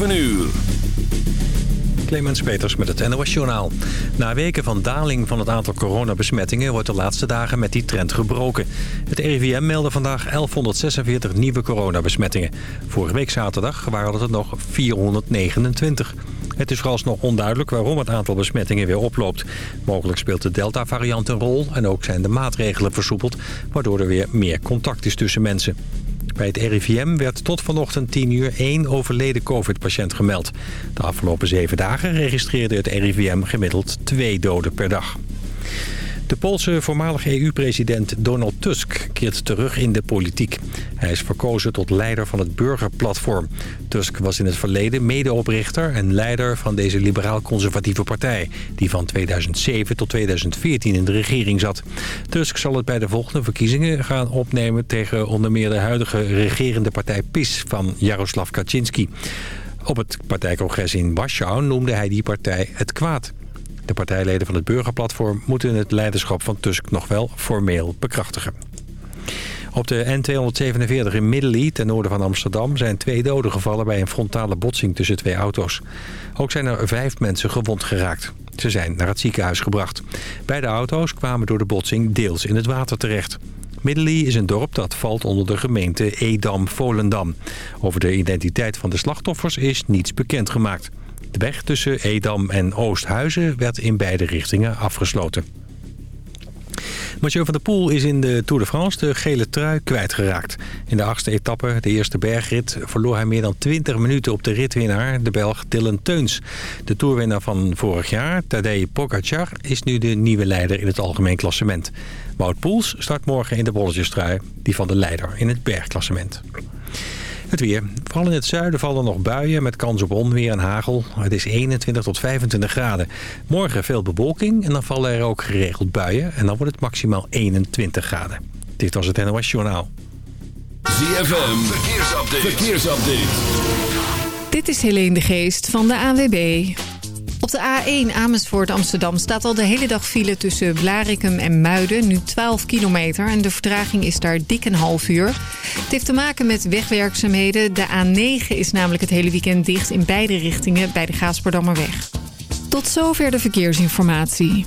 7 uur. Clemens Peters met het NOS Journaal. Na weken van daling van het aantal coronabesmettingen... wordt de laatste dagen met die trend gebroken. Het RIVM meldde vandaag 1146 nieuwe coronabesmettingen. Vorige week zaterdag waren het er nog 429. Het is vooralsnog onduidelijk waarom het aantal besmettingen weer oploopt. Mogelijk speelt de Delta-variant een rol... en ook zijn de maatregelen versoepeld... waardoor er weer meer contact is tussen mensen. Bij het RIVM werd tot vanochtend 10 uur één overleden covid-patiënt gemeld. De afgelopen zeven dagen registreerde het RIVM gemiddeld twee doden per dag. De Poolse voormalige EU-president Donald Tusk keert terug in de politiek. Hij is verkozen tot leider van het Burgerplatform. Tusk was in het verleden medeoprichter en leider van deze liberaal-conservatieve partij... die van 2007 tot 2014 in de regering zat. Tusk zal het bij de volgende verkiezingen gaan opnemen... tegen onder meer de huidige regerende partij PIS van Jaroslav Kaczynski. Op het partijcongres in Warschau noemde hij die partij het kwaad. De partijleden van het Burgerplatform moeten het leiderschap van Tusk nog wel formeel bekrachtigen. Op de N247 in Middelie, ten noorden van Amsterdam... zijn twee doden gevallen bij een frontale botsing tussen twee auto's. Ook zijn er vijf mensen gewond geraakt. Ze zijn naar het ziekenhuis gebracht. Beide auto's kwamen door de botsing deels in het water terecht. Middelie is een dorp dat valt onder de gemeente Edam-Volendam. Over de identiteit van de slachtoffers is niets bekendgemaakt. De weg tussen Edam en Oosthuizen werd in beide richtingen afgesloten. Mathieu van der Poel is in de Tour de France de gele trui kwijtgeraakt. In de achtste etappe, de eerste bergrit, verloor hij meer dan 20 minuten op de ritwinnaar, de Belg Dylan Teuns. De toerwinnaar van vorig jaar, Tadej Pogacar, is nu de nieuwe leider in het algemeen klassement. Wout Poels start morgen in de bolletjestrui, die van de leider in het bergklassement. Het weer. Vooral in het zuiden vallen nog buien met kans op onweer en hagel. Het is 21 tot 25 graden. Morgen veel bewolking en dan vallen er ook geregeld buien. En dan wordt het maximaal 21 graden. Dit was het NOS Journaal. ZFM. Verkeersupdate. Verkeersupdate. Dit is Helene de Geest van de ANWB. Op de A1 Amersfoort Amsterdam staat al de hele dag file tussen Blarikum en Muiden. Nu 12 kilometer en de vertraging is daar dik een half uur. Het heeft te maken met wegwerkzaamheden. De A9 is namelijk het hele weekend dicht in beide richtingen bij de Gaasperdammerweg. Tot zover de verkeersinformatie.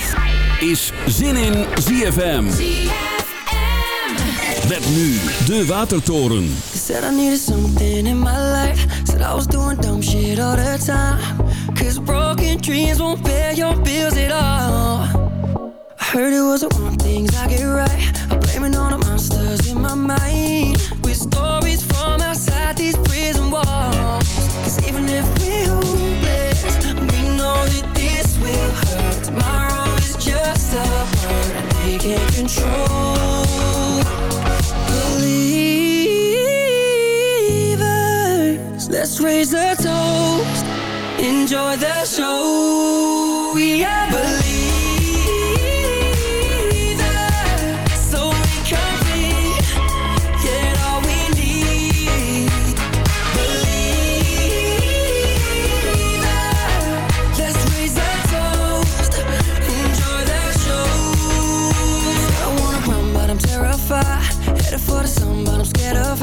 Is Zin in ZFM. Met nu de Watertoren. Said I needed something in my life. Said I was doing dumb shit all the time. Cause broken dreams won't pay your bills at all. I heard it was the wrong things I get right. I'm blaming all the monsters in my mind. With stories from outside these prison walls. Cause even if we're hopeless, we know that this will hurt. Tomorrow Believers, let's raise a toast. Enjoy the show. We are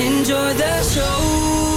Enjoy the show.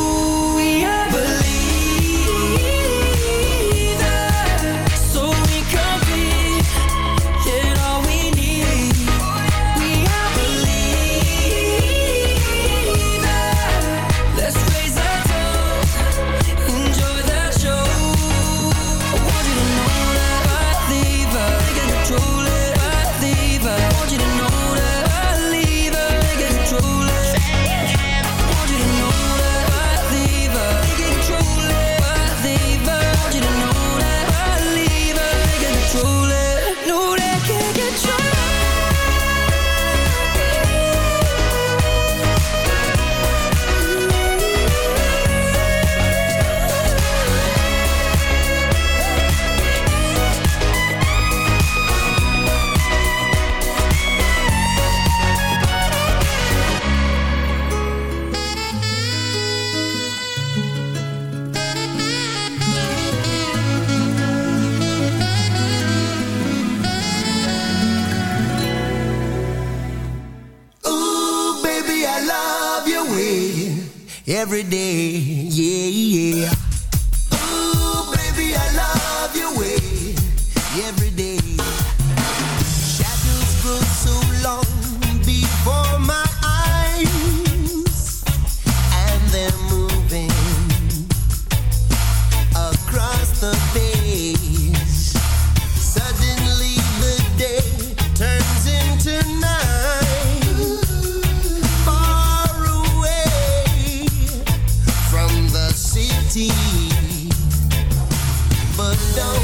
but don't,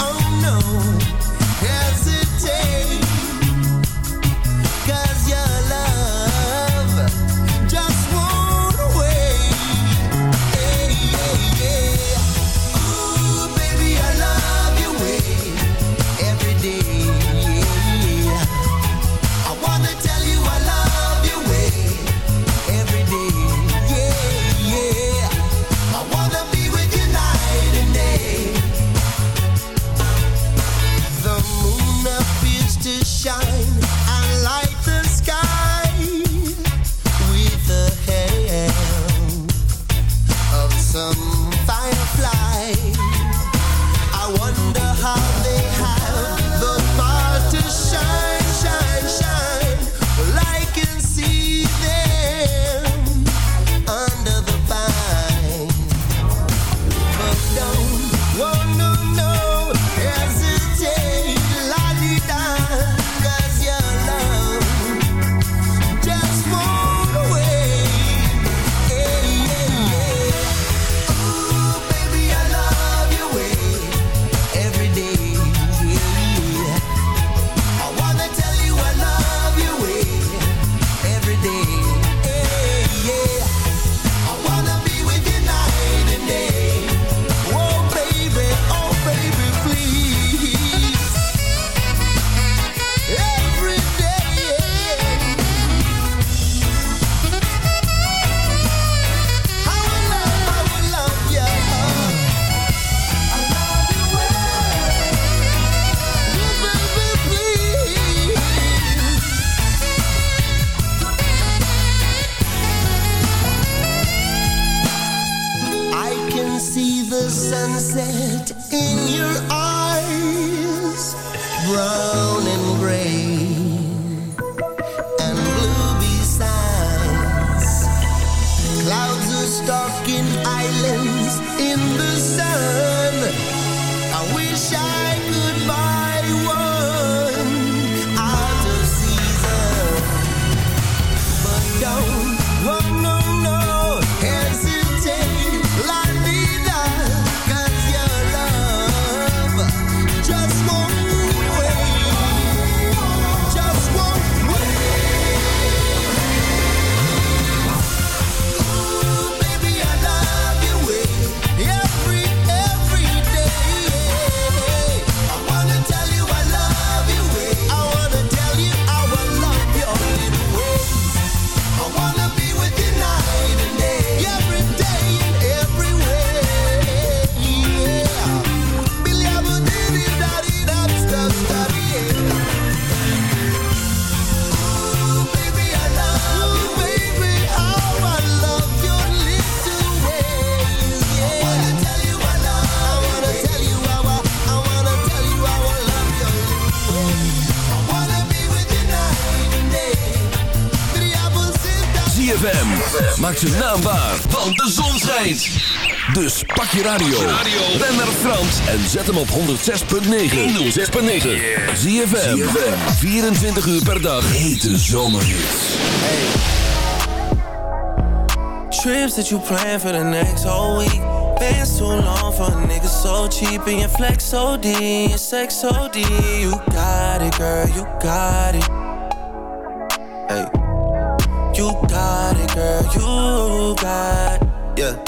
oh no. in your eyes, bright. Schijnt. Dus pak je radio. Ben naar Frans en zet hem op 106.9. 106.9. Zie je 24 uur per dag. Hete zomerhits. Trips that you plan for the next whole week. Bands too long for a nigga so cheap. And your flex OD, your sex OD. You got it, girl, you got it. Hey. You got it, girl, you got it. Yeah.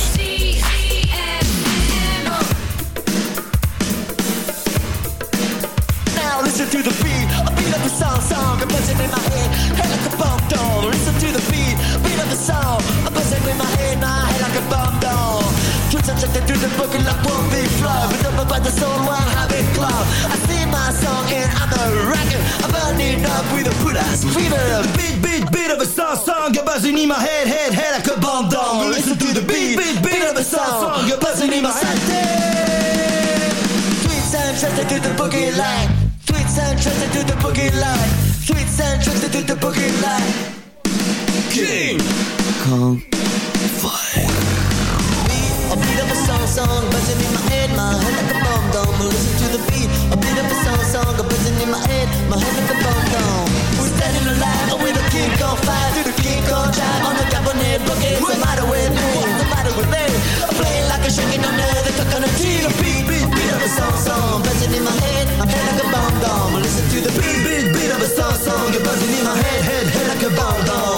Subjected to the boogie like one big flow, but over by the soul, one habit club. I sing my song and I'm a rocker, I'm burning up with a put ass fever. Beat, beat, beat of a song, song, a buzzing in my head, head, head like a bomb doll. Listen to the beat, beat, beat of a song, song, a buzzing in my head. Sweet sound trusted to the boogie line. Sweet sound trusted to the boogie line. Sweet sound trusted to the boogie line. King Kong song, buzzing in my head, my head like a bomb dome. Listen to the beat, a beat of a song, song, a buzzing in my head, my head like a bomb dome. We're standing alive with a king on fire, to the king on drive on the cabinet boogie. What's the matter with me? What's the matter with me? I'm playing like a shaking under the coconut tree. The beat, beat, beat of a song, song, buzzing in my head, my head like a bomb dome. Listen to the beat, beat, beat of a song, song, you're buzzing in my head, head, head like a bomb dome.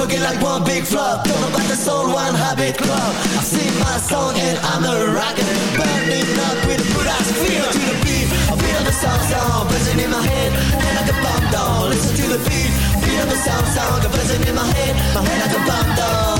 Boogie like one big flop. Know about the soul, one habit club. I sing my song and I'm a rocker. Burning up with a good feel to the beat. Beat of a song, song, buzzing in my head, head like a bomb down. Listen to the beat, of a song, song, buzzing in my head, my head like a bomb down.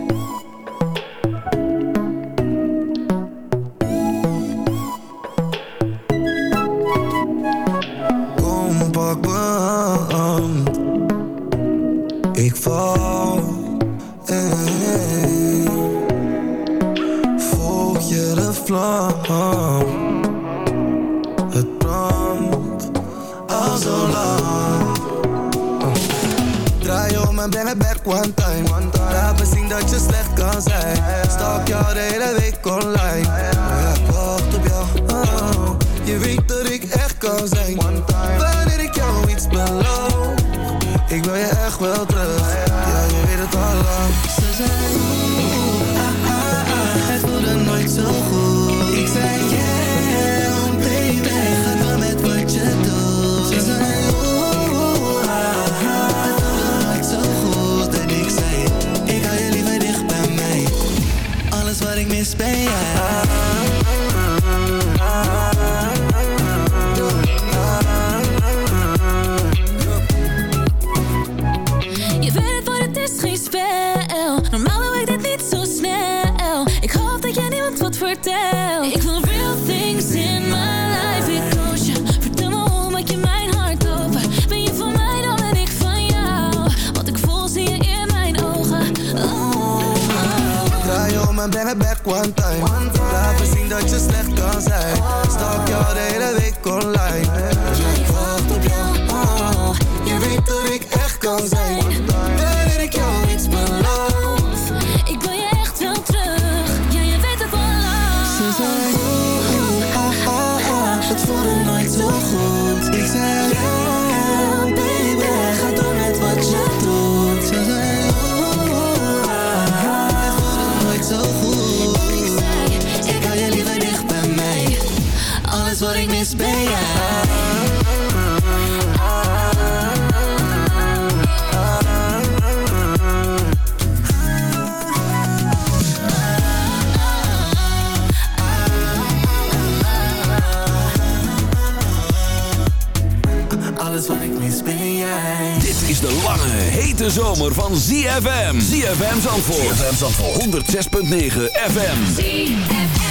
ik val. Volg je de vlam, het brandt al zo lang. Draai om en ben het back one time. Laat zien dat je slecht kan zijn. Stalk jou de hele week online. Maar ik wacht op jou. Oh, je weet dat ik echt kan zijn. Wel terug. Ja, je weet het al lang. One time. Laat me zien dat je slecht kan zijn. Stalk jou de hele week online. ik wacht op jou. Oh, Je weet dat ik echt kan zijn. Wat ik mis ben jij. Alles wat ik mis ben jij. Dit is de lange, hete zomer van ZFM. ZFM Zandvoort. ZFM Zandvoort. 106.9 FM. You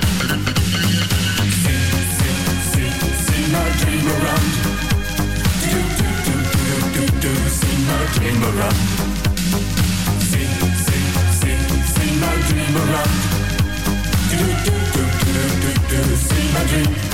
See my dream around. Do, do, do, do, do, do, my dream around. See, dream around. Do do do do do do my dream.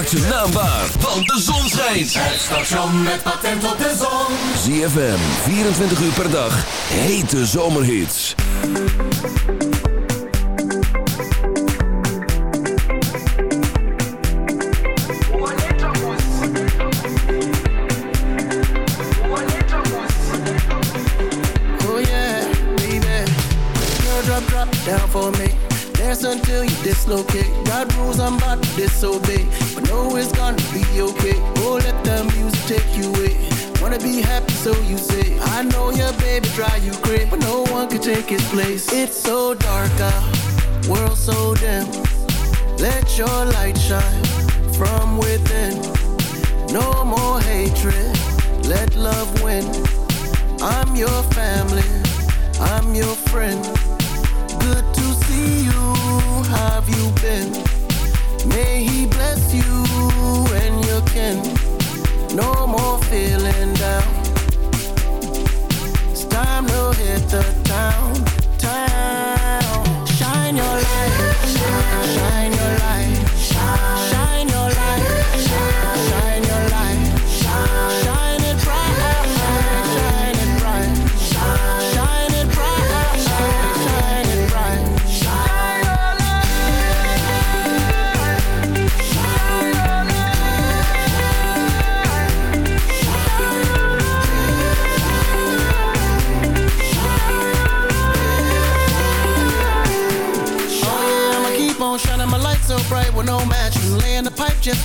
Maak zijn naam waar, want de zon schijnt. Het station met patent op de zon. ZFM, 24 uur per dag. Hete zomerhits. Oh yeah, baby. Girl, drop, drop down for me. Dance until you dislocate. Got rules I'm about to disobey, take his place. It's so dark out, world so dim. Let your light shine from within. No more hatred, let love win. I'm your family, I'm your friend. Good to see you, have you been? May he bless you and your kin. No more feeling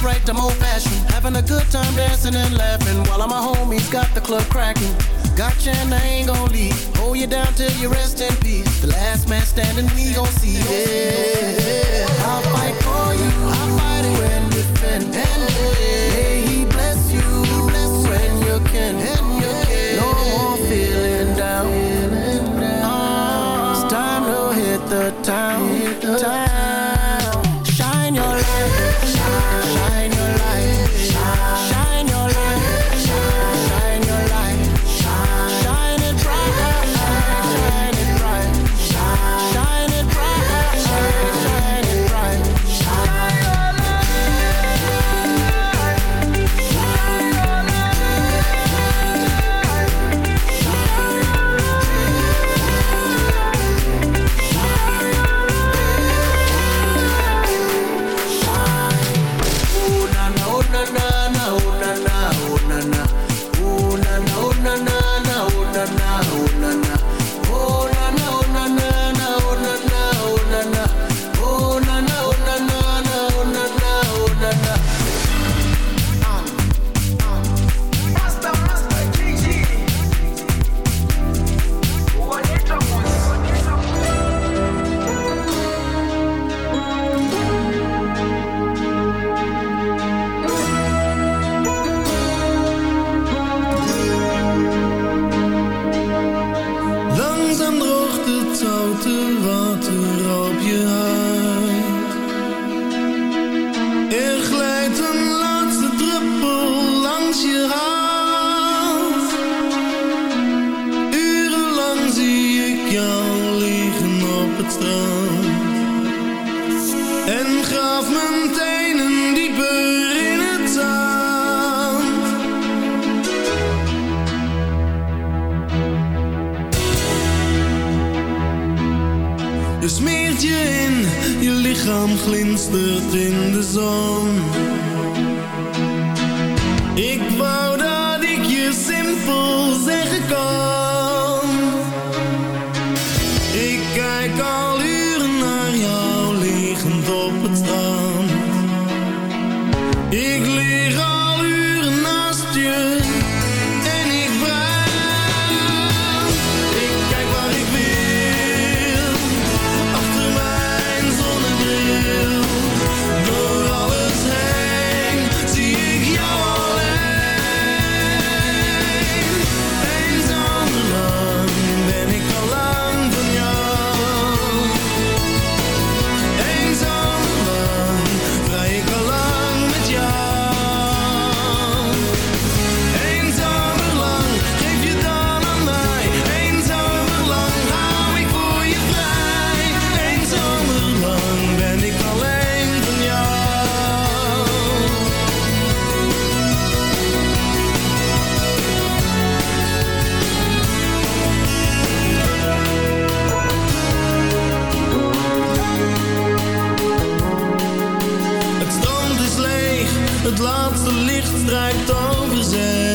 right, I'm old fashioned. Having a good time dancing and laughing while all my homies got the club cracking. Gotcha and I ain't gon' leave. Hold you down till you rest in peace. The last man standing, we gon' see. Yeah, I'll fight for you. I'll fight it when defend. And may he bless you, when you can. And you. No more feeling down. It's time to hit the town. licht draait over zee.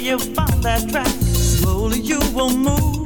you find that track, slowly you will move.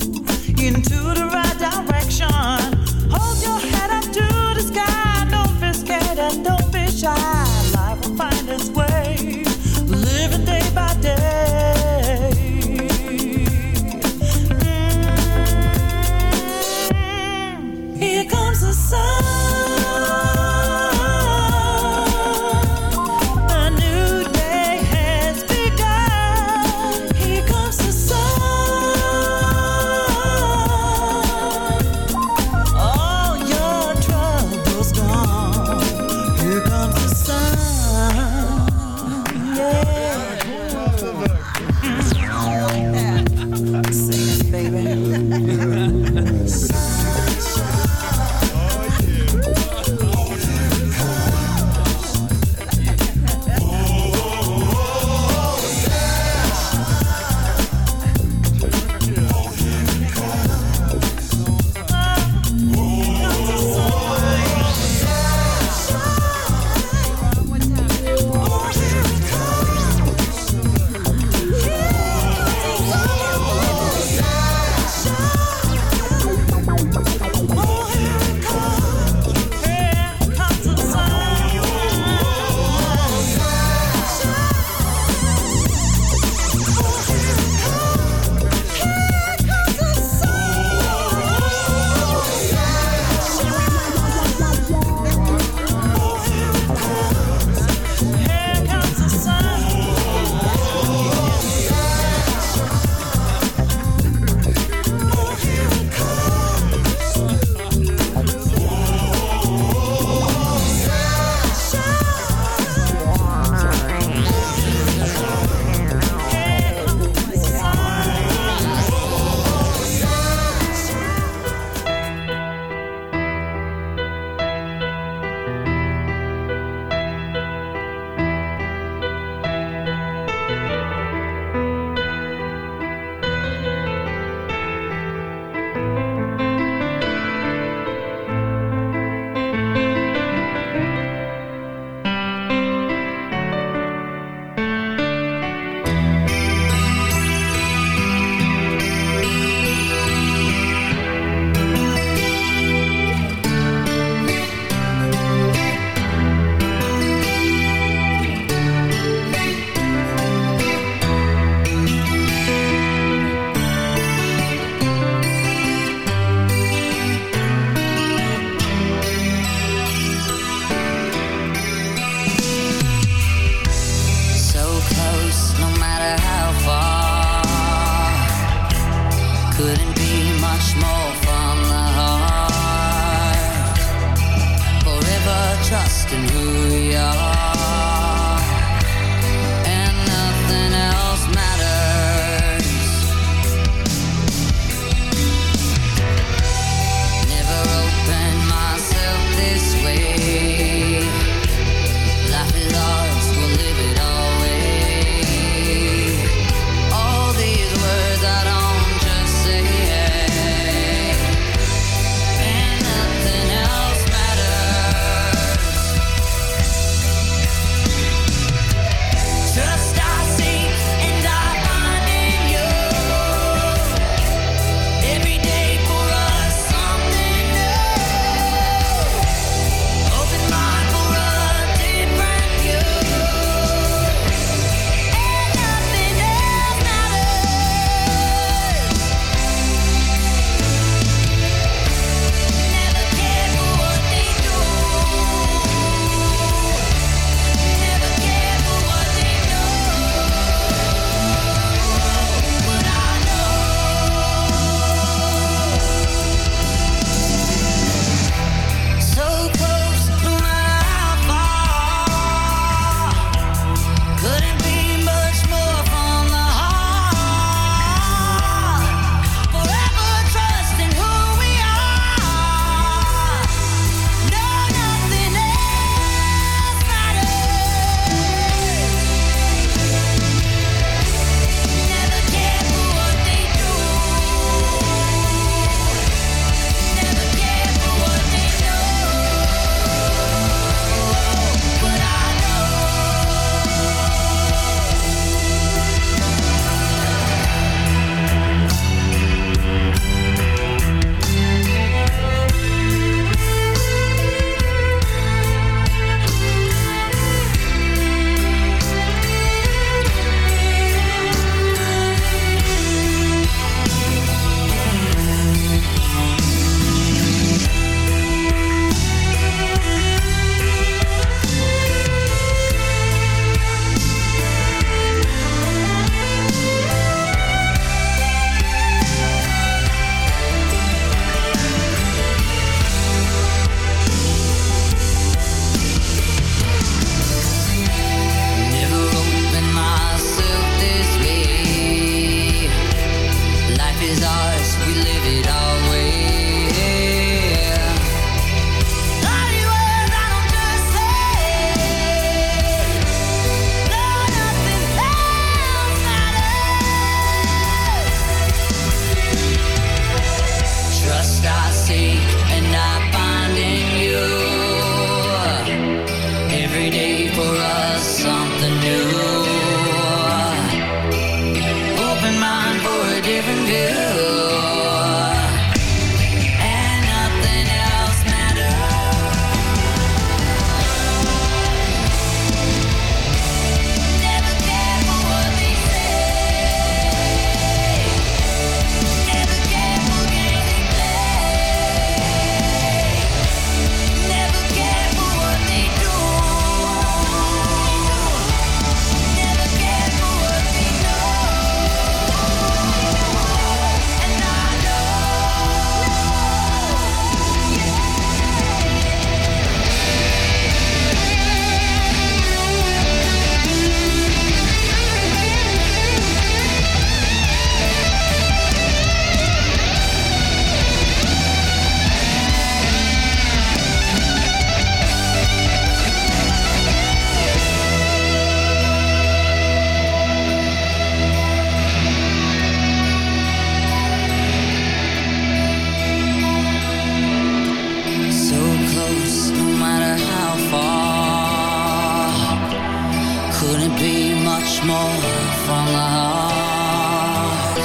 Couldn't be much more from the heart.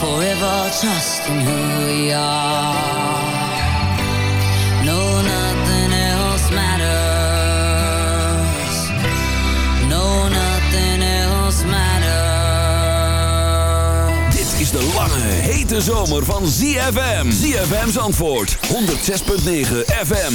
Forever trusting who we are. No, nothing else matters. No, nothing else matters. Dit is de lange, hete zomer van ZFM. ZFM's antwoord. 106.9 FM.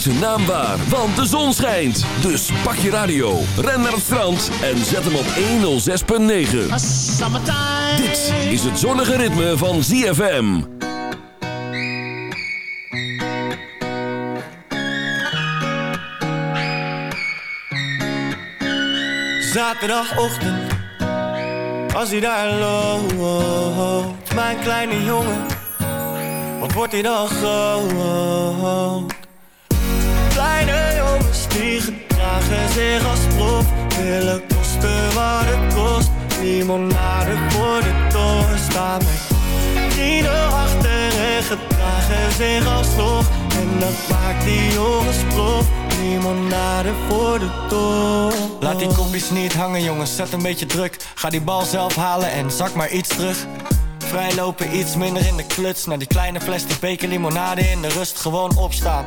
Zijn naam waar, want de zon schijnt. Dus pak je radio, ren naar het strand en zet hem op 106.9. Dit is het zonnige ritme van ZFM. Zaterdagochtend, als hij daar loopt, mijn kleine jongen, wat wordt hij dan groot? Die gedragen zich als prof, willen kosten wat het kost. Limonade voor de toren staan met vrienden achter en gedragen zich als nog. En dat maakt die jongens prof, limonade voor de toren. Laat die kopjes niet hangen jongens, zet een beetje druk. Ga die bal zelf halen en zak maar iets terug. Vrijlopen iets minder in de kluts. Naar die kleine plastic beker limonade in de rust gewoon opstaan.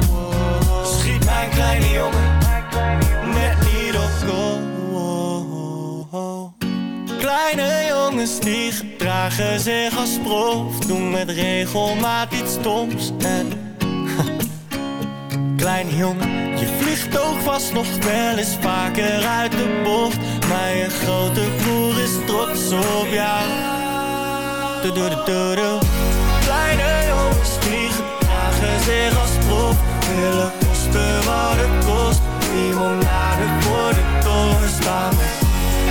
mijn kleine jongen. Net niet op goal. Kleine jongens die gedragen zich als prof. Doen met regelmaat iets stoms. En Kleine jongen, je vliegt ook vast nog wel eens vaker uit de bocht. Maar je grote broer is trots op jou. Kleine jongens die gedragen zich als prof. Willen kosten wat het kost. Limonade voor de toren staan.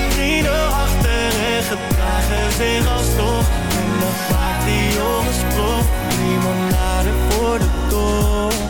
Vrienden achter en gedragen zich als toch En dat maakt die jongens prof Limonade voor de toren